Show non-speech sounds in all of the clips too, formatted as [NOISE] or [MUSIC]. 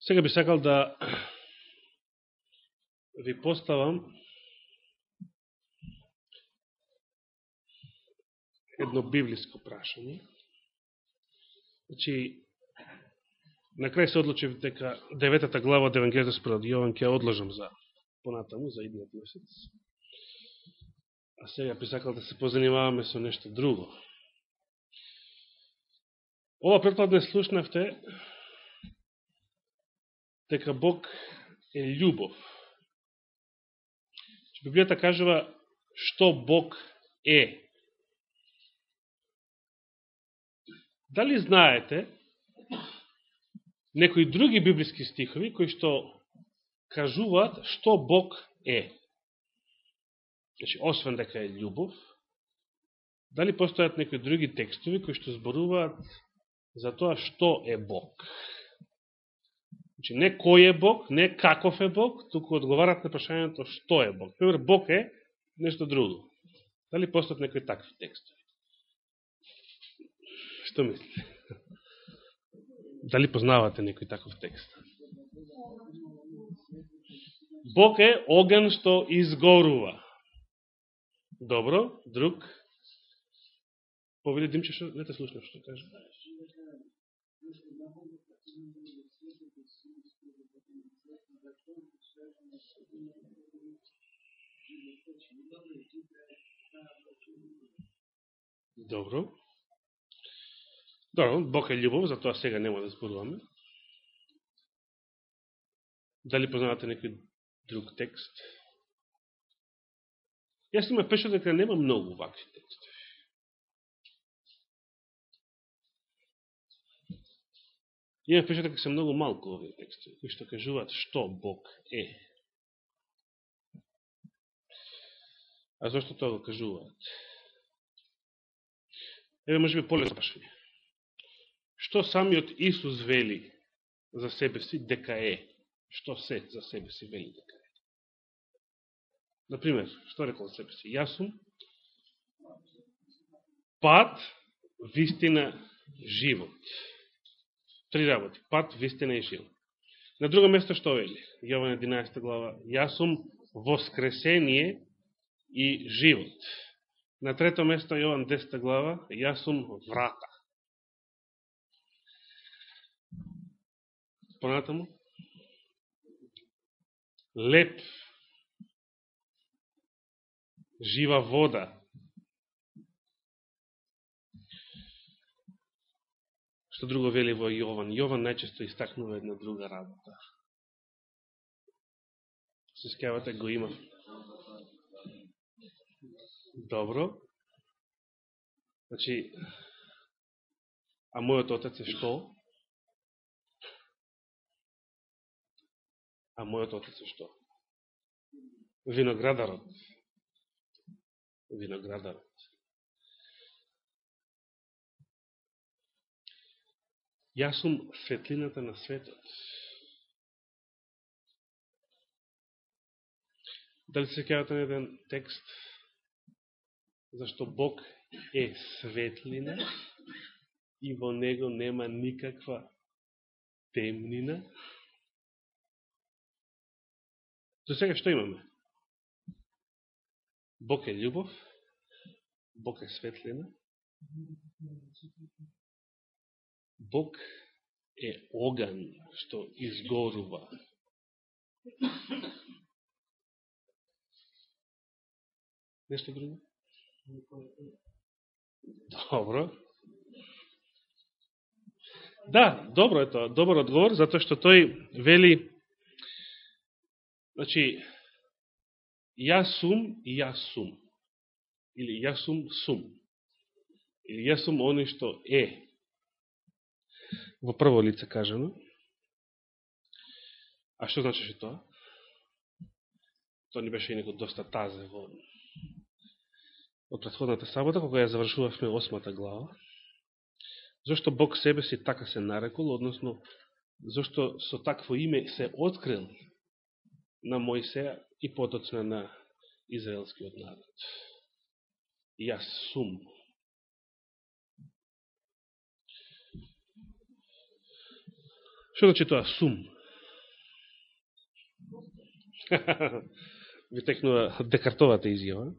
Сега би сакал да [CLEARS THROAT] ви поставам едно библиско прашање. Значи, на крај се одлучив дека деветата глава од Евангелието според Јован ќе одложам за понатаму, за идниот месец. А сега би сакал да се позанимаваме со нешто друго. Ова предпладне слушнавте дека Бог е љубов. Библијата кажува што Бог е. Дали знаете некои други библиски стихови кои што кажуваат што Бог е? Значи, освен дека е љубов, дали постојат некои други текстови кои што зборуваат за тоа што е Бог? Значи, не кој е Бог, не каков е Бог, туку одговарат на прашањето што е Бог. Пример, Бог е нешто друго. Дали постојат некои такви текстови? Што мислите? [LAUGHS] Дали познавате некој таков текст? Бог е оган што изгорува. Добро, друг. Поведе Димче, што не те слушнав што кажа. Добро. Добро, Бог е љубов, затоа сега нема да зборуваме. Дали познавате некој друг текст? Јас има пешо дека нема многу вакви текстови. Има пешо дека се многу малку овие текстови, кои што кажуваат што Бог е. А зашто тоа го кажуваат? Еве може би полесно прашање. Што самиот Исус вели за себе си дека е? Што се за себе си вели дека е? Например, што рекол за себе си? Јас сум пат, вистина, живот. Три работи. Пат, вистина и живот. На друго место што вели? Јован 11 глава. Јас сум воскресение и живот. На трето место Јован 10 глава. Јас сум врата. Понатаму. Леп. Жива вода. Што друго вели во Јован? Јован најчесто истакнува една друга работа. Се скјавате го има. Добро. Значи, а мојот отец е што? А мојот отец е што? Виноградарот. Виноградарот. Јас сум светлината на светот. Дали се кејате на еден текст зашто Бог е светлина и во него нема никаква темнина? За сега што имаме? Бог е љубов, Бог е светлина, Бог е оган што изгорува. Нешто друго? Добро. Да, добро е тоа, добар одговор, затоа што тој вели, значи, јас сум и јас сум. Или јас сум сум. Или јас сум оној што е. Во прво лице кажано. А што значеше тоа? Тоа не беше и некој доста тазе во од предходната сабота, кога ја завршувавме осмата глава, зошто Бог себе си така се нарекол, односно, зошто со такво име се открил на Мојсеја и потоцна на израелскиот народ. Јас сум. Што значи тоа сум? [LAUGHS] Ви текнува декартовата изјава.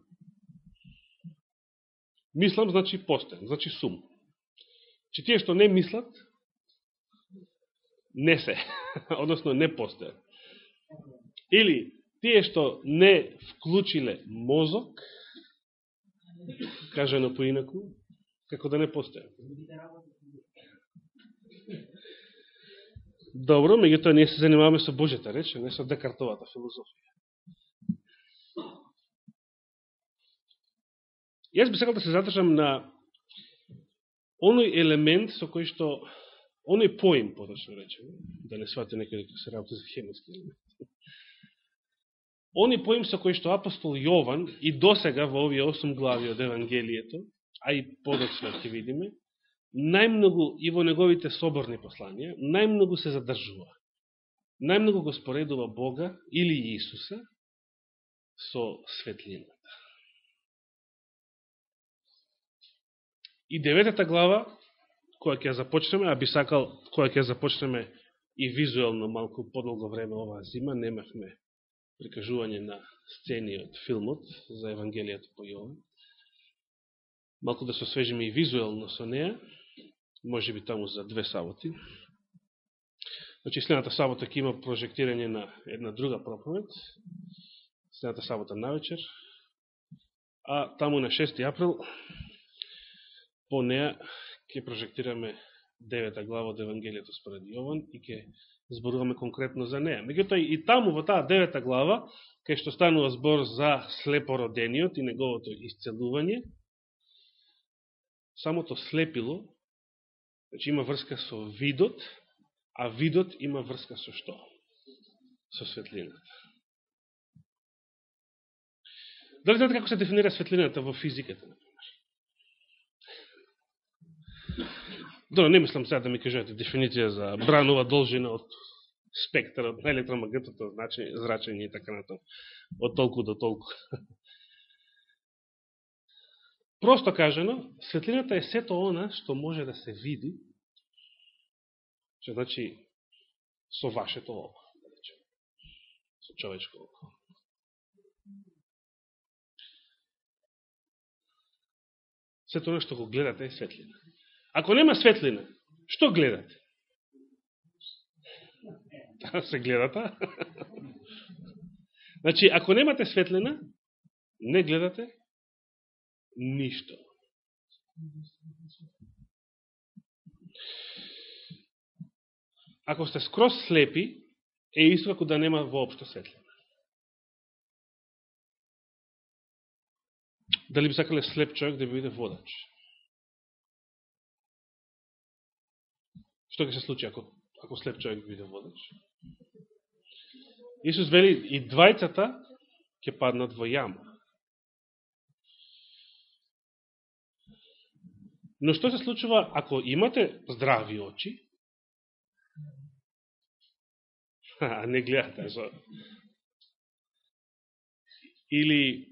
Мислам, значи постен, значи сум. Че тие што не мислат, не се, [LAUGHS] односно не постојат. Или тие што не вклучиле мозок, кажено поинаку, како да не постојат. Добро, меѓутоа ние се занимаваме со Божјата реч, не со Декартовата филозофија. Јас би сакал да се задржам на оној елемент со кој што, оној поим, поточно речем, да не свати некој дека се работи за хемиски елемент. Оној поим со кој што апостол Јован и досега во овие 8 глави од Евангелието, а и подоцна ќе видиме, најмногу и во неговите соборни посланија, најмногу се задржува. Најмногу го споредува Бога или Исуса со светлината. И деветата глава, која ќе започнеме, а би сакал која ќе започнеме и визуелно малку подолго време оваа зима, немахме прикажување на сцени од филмот за Евангелијата по Јован. Малку да се освежиме и визуелно со неја, може би таму за две саботи. Значи, следната сабота ќе има прожектирање на една друга проповед, следната сабота на вечер, а таму на 6 април по неа ќе прожектираме девета глава од Евангелието според Јован и ќе зборуваме конкретно за неа. Меѓутоа и таму во таа девета глава, кај што станува збор за слепородениот и неговото исцелување, самото слепило Значи има врска со видот, а видот има врска со што? Со светлината. Дали знаете како се дефинира светлината во физиката. Добро, не мислам сега да ми кажете дефиниција за бранова должина од спектарот на електромагнетното значи, зрачење и така натаму. Од толку до толку. Просто кажено, светлината е сето она што може да се види, што значи со вашето око, да со човечко око. Сето она што го гледате е светлина. Ако нема светлина, што гледате? [LAUGHS] Да се гледата. [LAUGHS] Значи, ако немате светлина, не гледате ништо. Ако сте скроз слепи, е исто како да нема воопшто светлина. Дали би сакале слеп човек да биде водач? Што ќе се случи ако, ако слеп човек биде водач? Исус вели и двајцата ќе паднат во јама. Но што се случува ако имате здрави очи, [LAUGHS] а не гледате за... Или,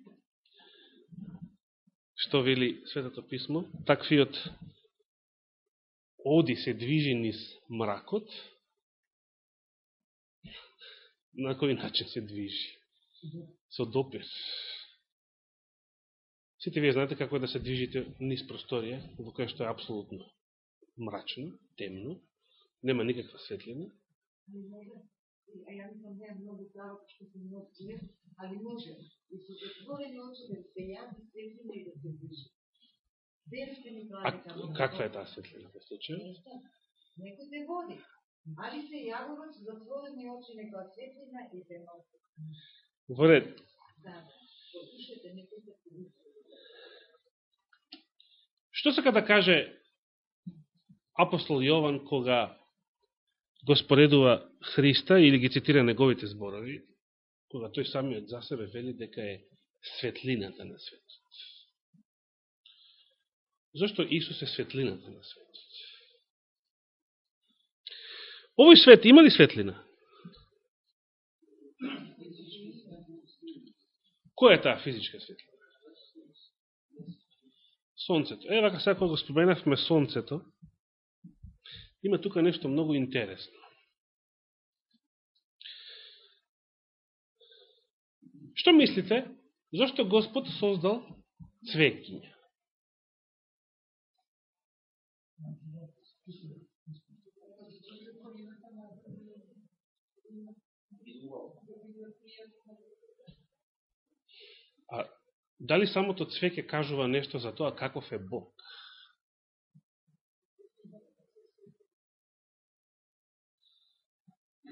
што вели Светото Писмо, таквиот оди се движи низ мракот, [LAUGHS] на кој начин се движи? Со допир. Сите вие знаете како е да се движите низ просторија, во која што е апсолутно мрачно, темно, нема никаква светлина. А се да се да се дека... Каква е таа светлина во случај? Некој те води. Али се јавува со затворени очи некоја светлина и те носи. Во ред. Да, во ушите некој се Што сака да каже апостол Јован кога го споредува Христа или ги цитира неговите зборови, кога тој самиот за себе вели дека е светлината на светот. Зошто Исус е светлината на светот? Овој свет има ли светлина? Која е таа физичка светлина? Сонцето. Е, вака сега го споменавме Сонцето, има тука нешто многу интересно. Што мислите? Зошто Господ создал цвекиња? А дали самото цвеќе кажува нешто за тоа каков е Бог?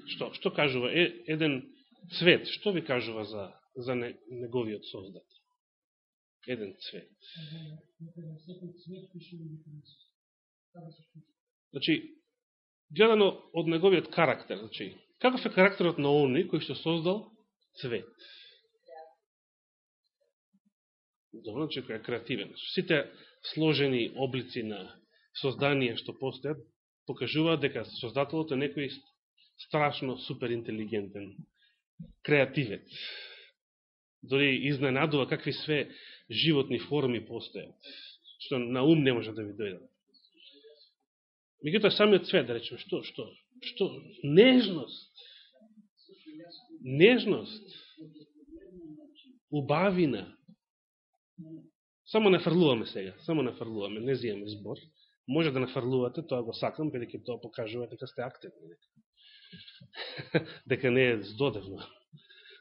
Што, што кажува е, еден цвет? Што ви кажува за, за неговиот создат? Еден цвет. Значи, гледано од неговиот карактер, значи, каков е карактерот на оној кој што создал цвет? Добро, значи, кој е креативен. Сите сложени облици на создание што постојат, покажуваат дека создателот е некој страшно супер интелигентен, креативец. Дори изненадува какви све животни форми постојат, што на ум не може да ви дојдат. Меѓутоа самиот свет, да речем, што, што, што, нежност, нежност, убавина, Само не фрлуваме сега, само не фрлуваме, не зијаме збор. Може да не фрлувате, тоа го сакам, бидеќи тоа покажува дека сте активни [LAUGHS] дека не е здодевно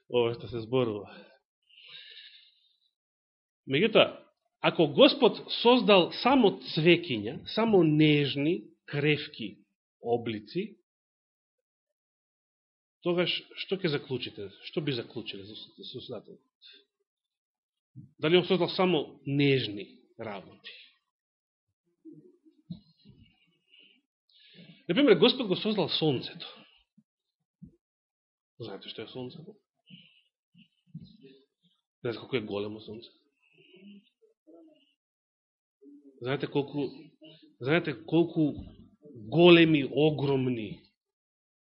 ова што се зборува. Меѓутоа, ако Господ создал само цвекиња, само нежни, кревки облици, тогаш што ќе заклучите? Што би заклучили за создателот? Дали он создал само нежни работи? Например, Господ го создал Сонцето. Знаете што е Сонцето? Знаете колко е големо сонце? Знаете колку, знаете колку големи, огромни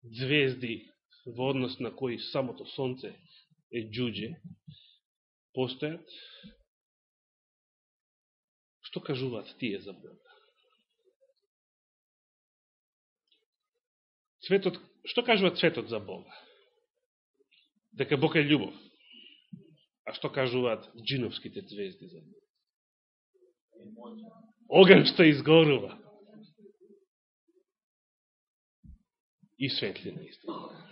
звезди во однос на кои самото сонце е джуđe постојат? Што кажуваат тие за Бога? Цветот, што кажува цветот за Бога? дека Бог е љубов. А што кажуваат джиновските звезди за Бог? Оган што изгорува. И светлина истина.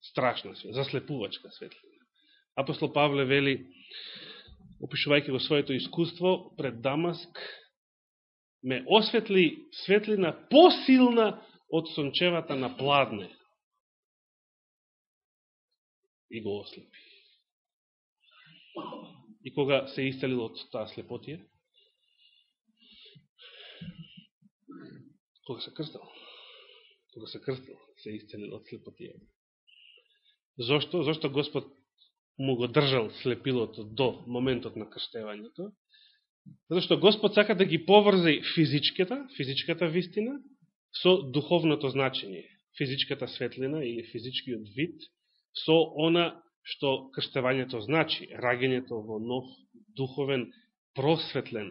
Страшна светлина, заслепувачка светлина. Апостол Павле вели, опишувајќи го своето искуство пред Дамаск, ме осветли светлина посилна од сончевата на пладне и го ослепи. И кога се исцелил од таа слепотија? Кога се крстил? Кога се крстил, се исцелил од слепотија. Зошто? Зошто Господ му го држал слепилото до моментот на крштевањето? Зашто Господ сака да ги поврзе физичката, физичката вистина, со духовното значење. Физичката светлина или физичкиот вид – со она што крштевањето значи, раѓањето во нов духовен, просветлен,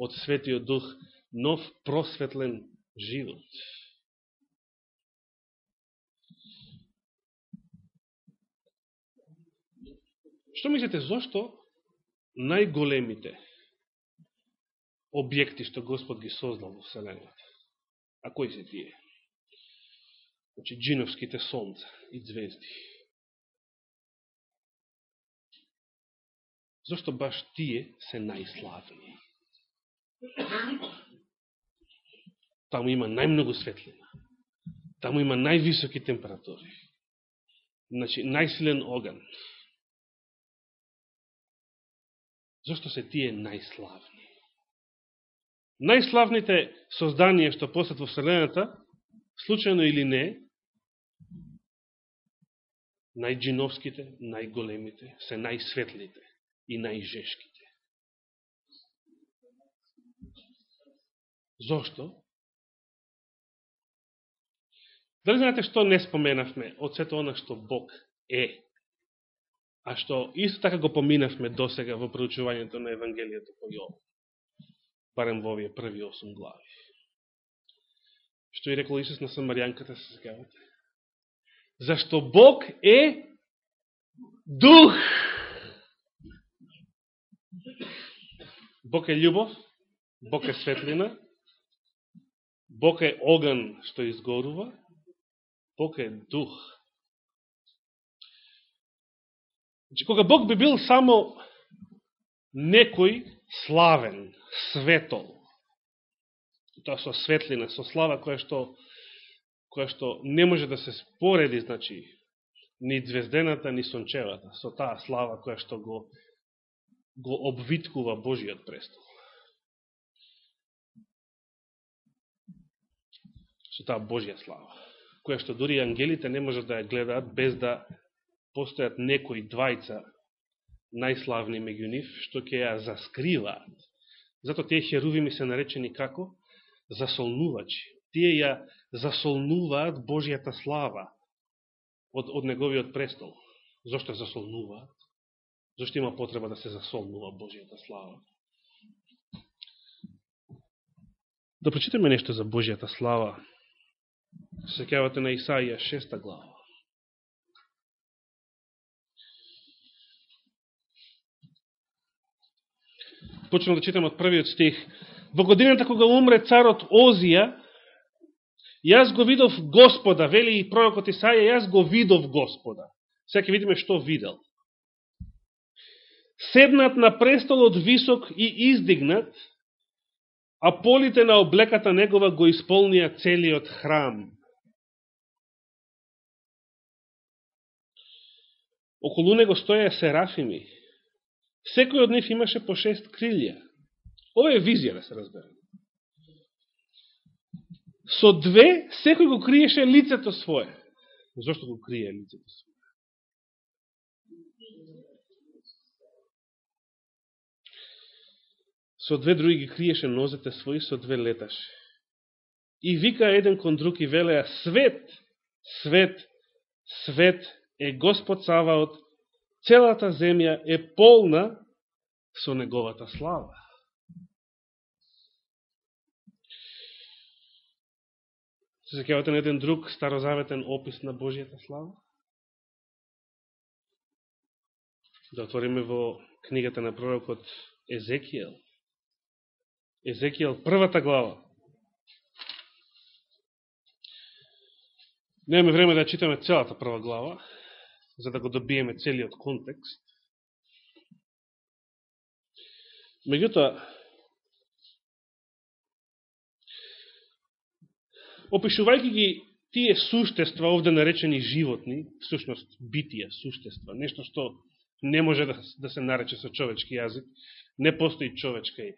од Светиот Дух, нов просветлен живот. Што мислите, зошто најголемите објекти што Господ ги создал во Вселената? А кои се тие? Значи, джиновските сонца и звезди. Зошто баш тие се најславни? Таму има најмногу светлина. Таму има највисоки температури. Значи, најсилен оган. Зошто се тие најславни? Најславните созданија што постат во Вселената, случајно или не, најджиновските, најголемите, се најсветлите и најжешките. Зошто? Дали знаете што не споменавме од сето она што Бог е, а што исто така го поминавме досега во проучувањето на Евангелијето по Јов, барем во овие први осум глави. Што и рекол Исус на Самаријанката, се секавате. Зашто Бог е дух. Бог е љубов, Бог е светлина, Бог е оган што изгорува, Бог е дух Значи, кога Бог би бил само некој славен, светол, тоа со светлина, со слава која што, која што не може да се спореди, значи, ни звездената, ни сончевата, со таа слава која што го, го обвиткува Божиот престол. Со таа Божија слава, која што дури ангелите не можат да ја гледаат без да постојат некои двајца најславни меѓу нив, што ќе ја заскриваат. Зато тие херувими се наречени како? Засолнувачи. Тие ја засолнуваат Божијата слава од, од неговиот престол. Зошто засолнуваат? Зошто има потреба да се засолнува Божијата слава? Да прочитаме нешто за Божијата слава. Се на Исаија 6 глава. Почнем да читам од првиот стих. Во годината кога умре царот Озија, јас го видов Господа, вели и пророкот Исаја, јас го видов Господа. Сега ќе видиме што видел. Седнат на престолот висок и издигнат, а полите на облеката негова го исполнија целиот храм. Околу него стоја серафими, Секој од нив имаше по шест крилја. Ова е визија, да се разбере. Со две, секој го криеше лицето свое. Зошто го крие лицето свое? Со две други ги криеше нозете своји, со две леташе. И вика еден кон друг и велеа, свет, свет, свет е Господ Саваот, целата земја е полна со неговата слава. Се секјавате на еден друг старозаветен опис на Божијата слава? Да отвориме во книгата на пророкот Езекијел. Езекијел, првата глава. Немаме време да читаме целата прва глава, за да го добиеме целиот контекст. Меѓутоа, опишувајќи ги тие суштества, овде наречени животни, всушност битија, суштества, нешто што не може да, да се нарече со човечки јазик, не постои човечка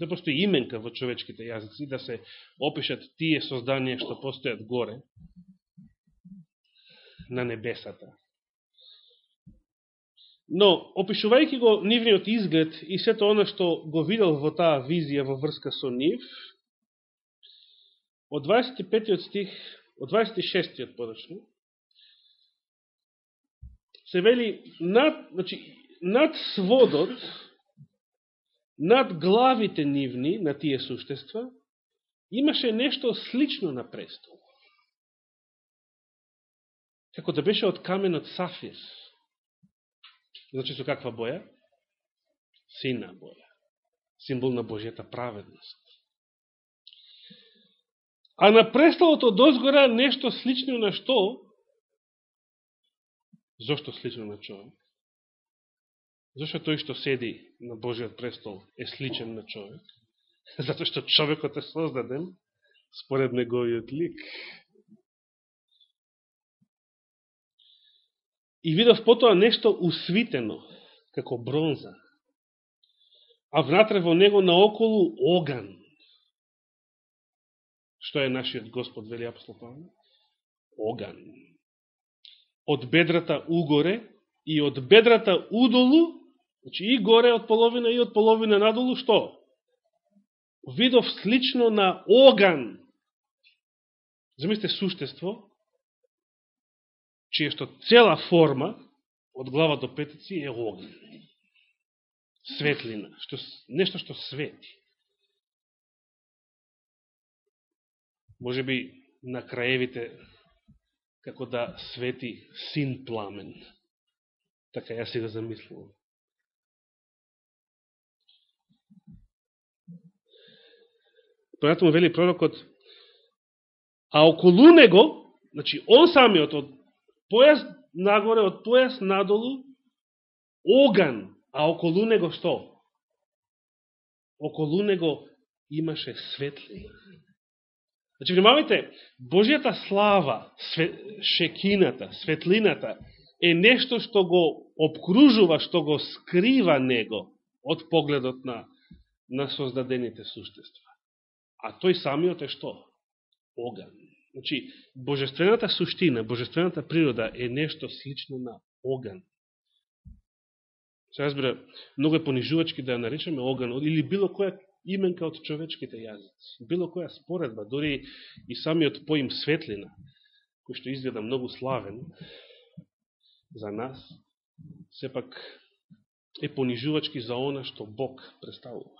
не постои именка во човечките јазици, да се опишат тие созданија што постојат горе, на небесата. Но, опишувајќи го нивниот изглед и сето оно што го видел во таа визија во врска со нив, од 25 стих, од 26 подачно, се вели над, значи, над сводот, над главите нивни на тие суштества, имаше нешто слично на престол. Како да беше од каменот сафир. Значи со каква боја? Сина боја. Символ на Божијата праведност. А на престолото дозгора нешто слично на што? Зошто слично на човек? Зошто тој што седи на Божиот престол е сличен на човек? [LAUGHS] Зато што човекот е создаден според неговиот лик. И видов потоа нешто усвитено, како бронза, а внатре во него наоколу оган. Што е нашиот Господ, вели апостол Павле? Оган. Од бедрата угоре и од бедрата удолу, значи и горе од половина и од половина надолу, што? Видов слично на оган. Замислите суштество, чие што цела форма, од глава до петици, е огн. Светлина, што, нешто што свети. Може би на краевите, како да свети син пламен. Така јас си го замислувам. понатаму вели пророкот, а околу него, значи он самиот од појас нагоре, од појас надолу, оган, а околу него што? Околу него имаше светлина. Значи, внимавайте, Божијата слава, све, шекината, светлината, е нешто што го обкружува, што го скрива него од погледот на, на создадените суштества. А тој самиот е што? Оган. Значи, божествената суштина, божествената природа е нешто слично на оган. Се разбира, многу е понижувачки да ја наречеме оган, или било која именка од човечките јазици. Било која споредба, дори и самиот поим светлина, кој што изгледа многу славен за нас, сепак е понижувачки за она што Бог представува.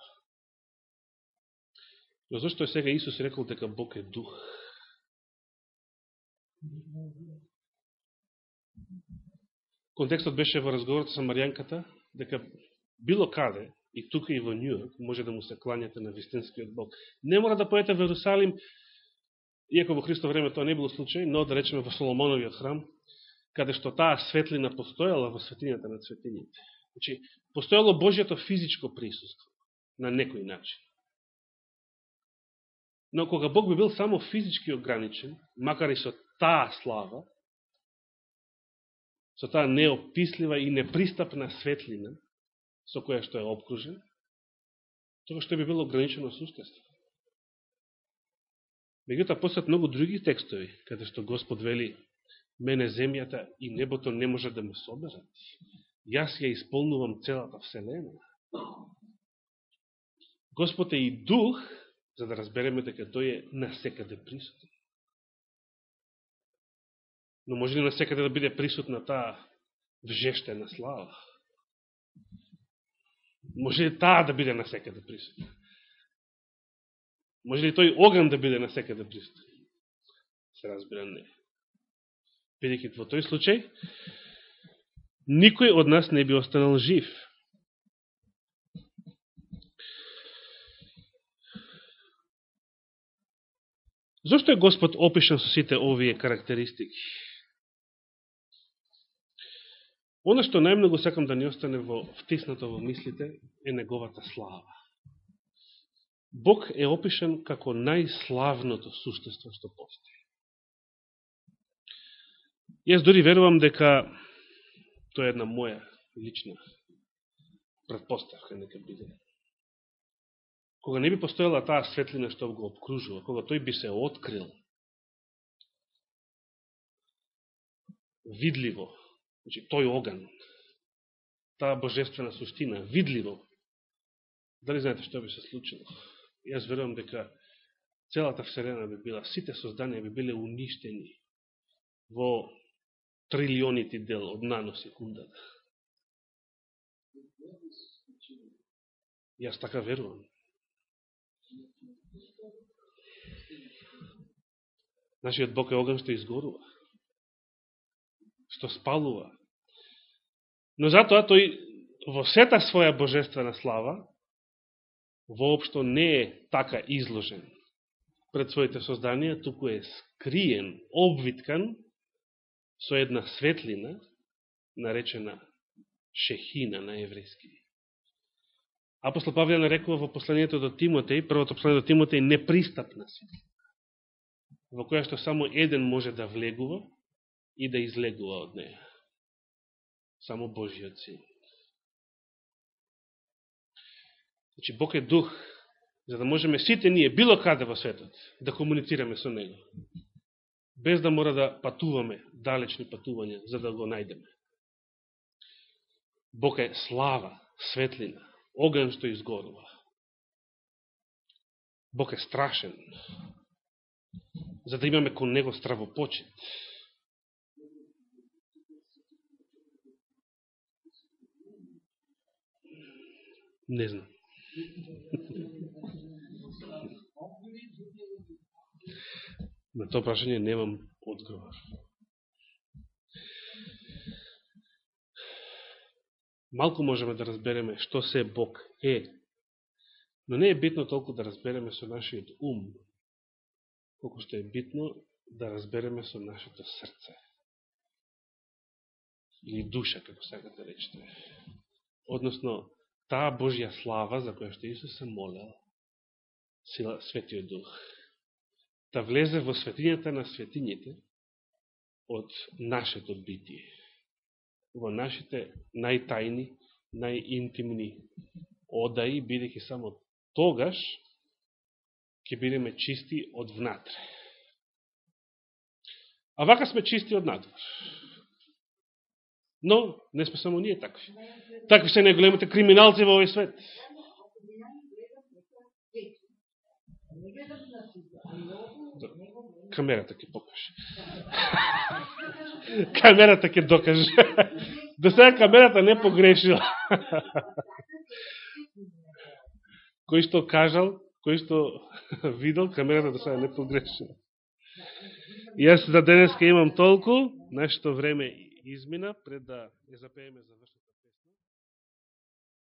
Но зашто е сега Исус рекол дека Бог е дух? Контекстот беше во разговорот со Маријанката, дека било каде, и тука и во Нјујорк, може да му се кланјате на вистинскиот Бог. Не мора да поете во Иерусалим, иако во Христо време тоа не било случај, но да речеме во Соломоновиот храм, каде што таа светлина постојала во светињата на светињите. Значи, постојало Божјето физичко присуство на некој начин. Но кога Бог би бил само физички ограничен, макар и со таа слава, со таа неопислива и непристапна светлина, со која што е обкружен, тоа што би било ограничено суштество. Меѓутоа, посет многу други текстови, каде што Господ вели, мене земјата и небото не може да ме соберат. Јас ја исполнувам целата Вселена. Господ е и дух, за да разбереме дека тој е насекаде присутен. Но може ли да насекаде да биде присутна таа вжештена слава? Може ли таа да биде насекаде присутна? Може ли тој оган да биде насекаде присутен? Се разбира не. Бидеќи во тој случај, никој од нас не би останал жив. Зошто е Господ опишан со сите овие карактеристики? Оно што најмногу сакам да ни остане во втиснато во мислите е неговата слава. Бог е опишен како најславното суштество што постои. Јас дори верувам дека тоа е една моја лична предпоставка нека биде кога не би постоела таа светлина што го обкружува, кога тој би се открил видливо, значи тој оган, таа божествена суштина, видливо, дали знаете што би се случило? Јас верувам дека целата Вселена би била, сите созданија би биле уништени во трилионити дел од наносекундата. Јас така верувам. Нашиот Бог е оган што изгорува, што спалува. Но затоа тој во сета своја божествена слава воопшто не е така изложен пред своите созданија, туку е скриен, обвиткан со една светлина, наречена шехина на еврејски. Апостол Павле нарекува во посланието до Тимотеј, првото послание до Тимотеј, непристапна светлина во која што само еден може да влегува и да излегува од неја. Само Божиот син. Значи, Бог е дух, за да можеме сите ние, било каде во светот, да комуницираме со Него. Без да мора да патуваме, далечни патувања, за да го најдеме. Бог е слава, светлина, оган што изгорува. Бог е страшен, за да имаме кон него стравопочет. Не знам. На тоа прашање немам одговор. Малку можеме да разбереме што се Бог е, Но не е битно толку да разбереме со нашиот ум, колку што е битно да разбереме со нашето срце. Или душа, како сакате да речете. Односно, таа Божја слава за која што Исус се молел, сила Светиот Дух, да влезе во светињата на светињите од нашето битие, во нашите најтајни, најинтимни одаи, бидеќи само тогаш ќе бидеме чисти од внатре. А вака сме чисти од надвор. Но, не сме само ние такви. Такви се најголемите криминалци во овој свет. Камерата ќе покаже. [LAUGHS] камерата ќе докаже. [LAUGHS] До сега камерата не погрешила. [LAUGHS] кој што кажал, кој што видел, камерата до сега не погрешила. Јас за денеска имам толку, нашето време измина, пред да ја запееме за завршено.